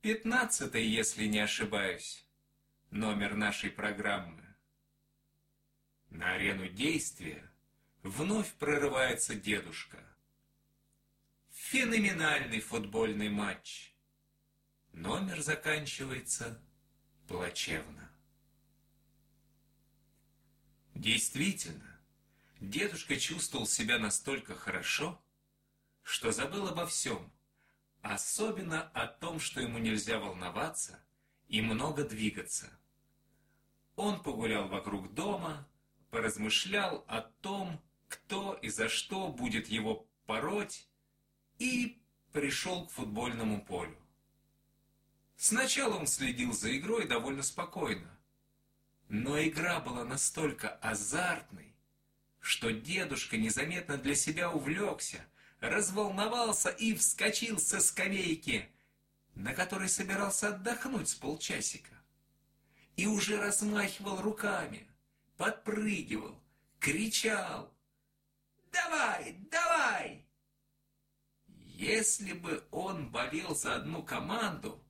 Пятнадцатый, если не ошибаюсь, номер нашей программы. На арену действия вновь прорывается дедушка. Феноменальный футбольный матч. Номер заканчивается плачевно. Действительно, дедушка чувствовал себя настолько хорошо, что забыл обо всем, особенно о том, что ему нельзя волноваться и много двигаться. Он погулял вокруг дома, поразмышлял о том, кто и за что будет его пороть, и пришел к футбольному полю. Сначала он следил за игрой довольно спокойно, но игра была настолько азартной, что дедушка незаметно для себя увлекся, разволновался и вскочил со скамейки, на которой собирался отдохнуть с полчасика. И уже размахивал руками, подпрыгивал, кричал «Давай, давай!» Если бы он болел за одну команду,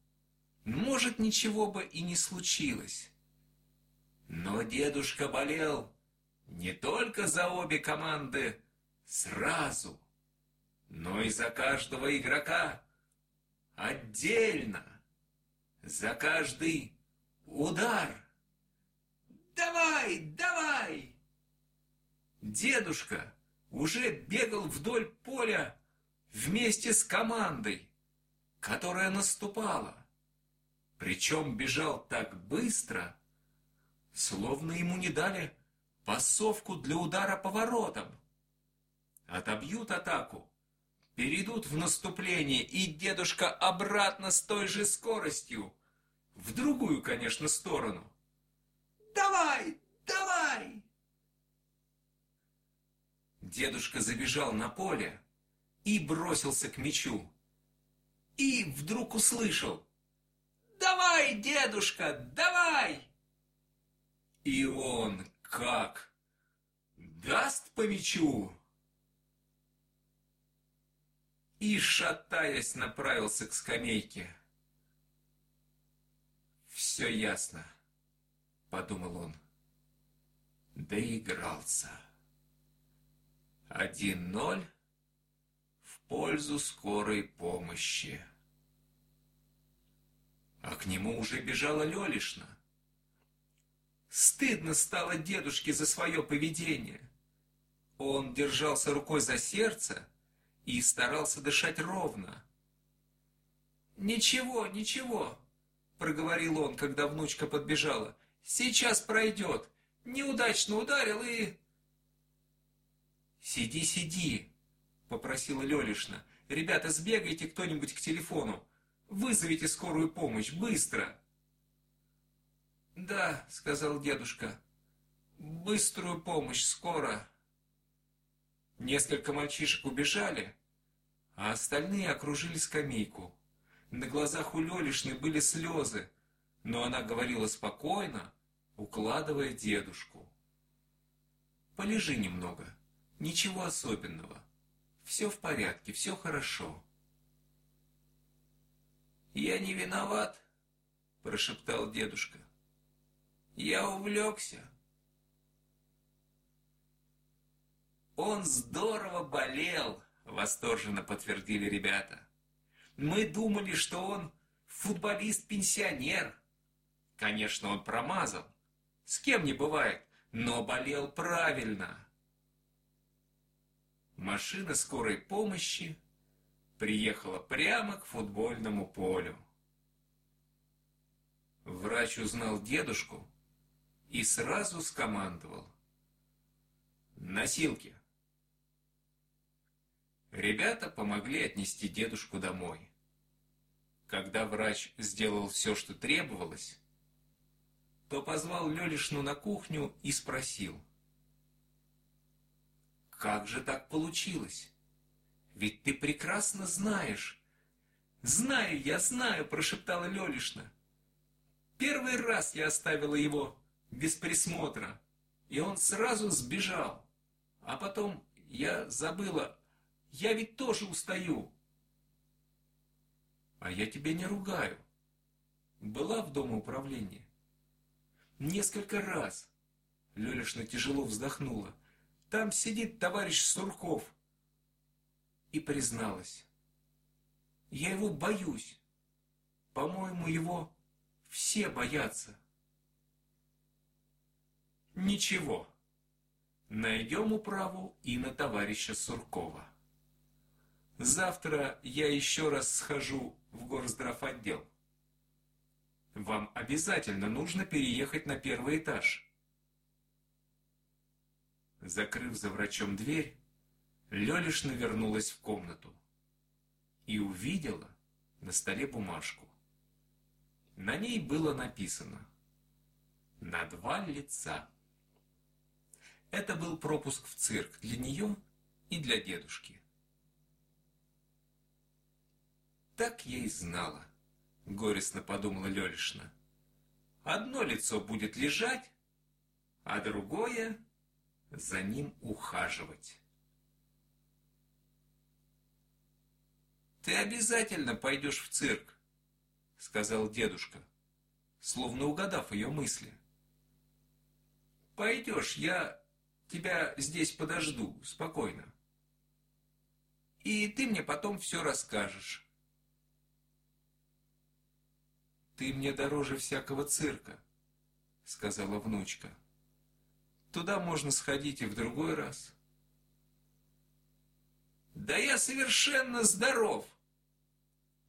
может, ничего бы и не случилось. Но дедушка болел не только за обе команды сразу, но и за каждого игрока отдельно, за каждый удар. «Давай, давай!» Дедушка уже бегал вдоль поля вместе с командой, которая наступала. Причем бежал так быстро, словно ему не дали пасовку для удара поворотом. Отобьют атаку, перейдут в наступление, и дедушка обратно с той же скоростью, в другую, конечно, сторону. «Давай, давай!» Дедушка забежал на поле, и бросился к мечу. И вдруг услышал «Давай, дедушка, давай!» И он как даст по мечу и, шатаясь, направился к скамейке. «Все ясно», — подумал он. Доигрался. Один ноль пользу скорой помощи. А к нему уже бежала Лелишна. Стыдно стало дедушке за свое поведение. Он держался рукой за сердце и старался дышать ровно. «Ничего, ничего», — проговорил он, когда внучка подбежала. «Сейчас пройдет. Неудачно ударил и...» «Сиди, сиди», — попросила Лелишна. «Ребята, сбегайте кто-нибудь к телефону. Вызовите скорую помощь, быстро!» «Да», — сказал дедушка. «Быструю помощь, скоро!» Несколько мальчишек убежали, а остальные окружили скамейку. На глазах у Лелишны были слезы, но она говорила спокойно, укладывая дедушку. «Полежи немного, ничего особенного. Все в порядке, все хорошо. «Я не виноват», — прошептал дедушка. «Я увлекся». «Он здорово болел», — восторженно подтвердили ребята. «Мы думали, что он футболист-пенсионер. Конечно, он промазал. С кем не бывает, но болел правильно». Машина скорой помощи приехала прямо к футбольному полю. Врач узнал дедушку и сразу скомандовал. «Носилки!» Ребята помогли отнести дедушку домой. Когда врач сделал все, что требовалось, то позвал Лелишну на кухню и спросил. Как же так получилось? Ведь ты прекрасно знаешь. Знаю, я знаю, прошептала Лелишна. Первый раз я оставила его без присмотра, и он сразу сбежал. А потом я забыла, я ведь тоже устаю. А я тебя не ругаю, была в Доме управления? Несколько раз. Лёлишна тяжело вздохнула. Там сидит товарищ Сурков. И призналась. Я его боюсь. По-моему, его все боятся. Ничего. Найдем управу и на товарища Суркова. Завтра я еще раз схожу в горздрав отдел. Вам обязательно нужно переехать на первый этаж. Закрыв за врачом дверь, Лёлишна вернулась в комнату и увидела на столе бумажку. На ней было написано «На два лица». Это был пропуск в цирк для нее и для дедушки. Так я и знала, горестно подумала Лёлишна. Одно лицо будет лежать, а другое за ним ухаживать. «Ты обязательно пойдешь в цирк», — сказал дедушка, словно угадав ее мысли. «Пойдешь, я тебя здесь подожду, спокойно. И ты мне потом все расскажешь». «Ты мне дороже всякого цирка», — сказала внучка. Туда можно сходить и в другой раз. Да я совершенно здоров.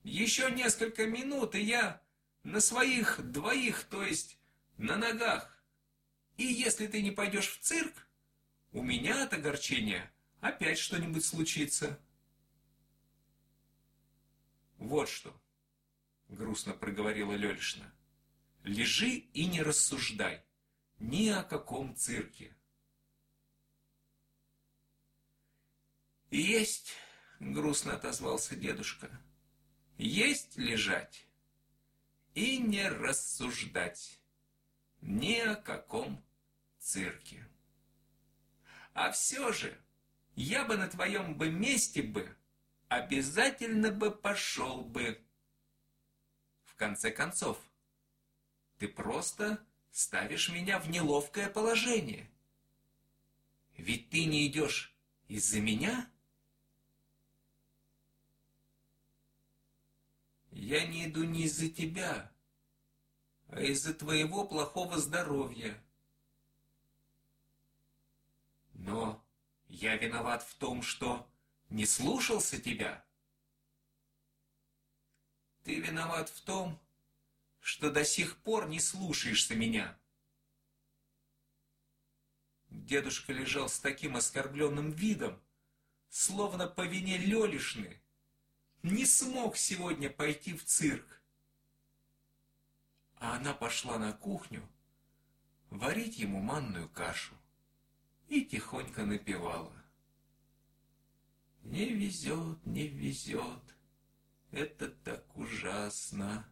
Еще несколько минут, и я на своих двоих, то есть на ногах. И если ты не пойдешь в цирк, у меня от огорчения опять что-нибудь случится. Вот что, грустно проговорила Лёлишна. Лежи и не рассуждай ни о каком цирке. «Есть», — грустно отозвался дедушка, — «есть лежать и не рассуждать ни о каком цирке. А все же я бы на твоем бы месте бы обязательно бы пошел бы. Конце концов, ты просто ставишь меня в неловкое положение. Ведь ты не идешь из-за меня? Я не иду не из-за тебя, а из-за твоего плохого здоровья. Но я виноват в том, что не слушался тебя. Виноват в том, что до сих пор не слушаешься меня. Дедушка лежал с таким оскорбленным видом, словно по вине Лелишны не смог сегодня пойти в цирк. А она пошла на кухню варить ему манную кашу и тихонько напевала. Не везет, не везет, это так ужасно.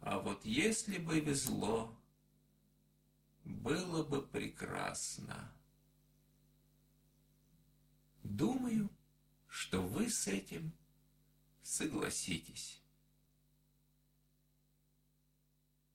А вот если бы везло, было бы прекрасно. Думаю, что вы с этим согласитесь.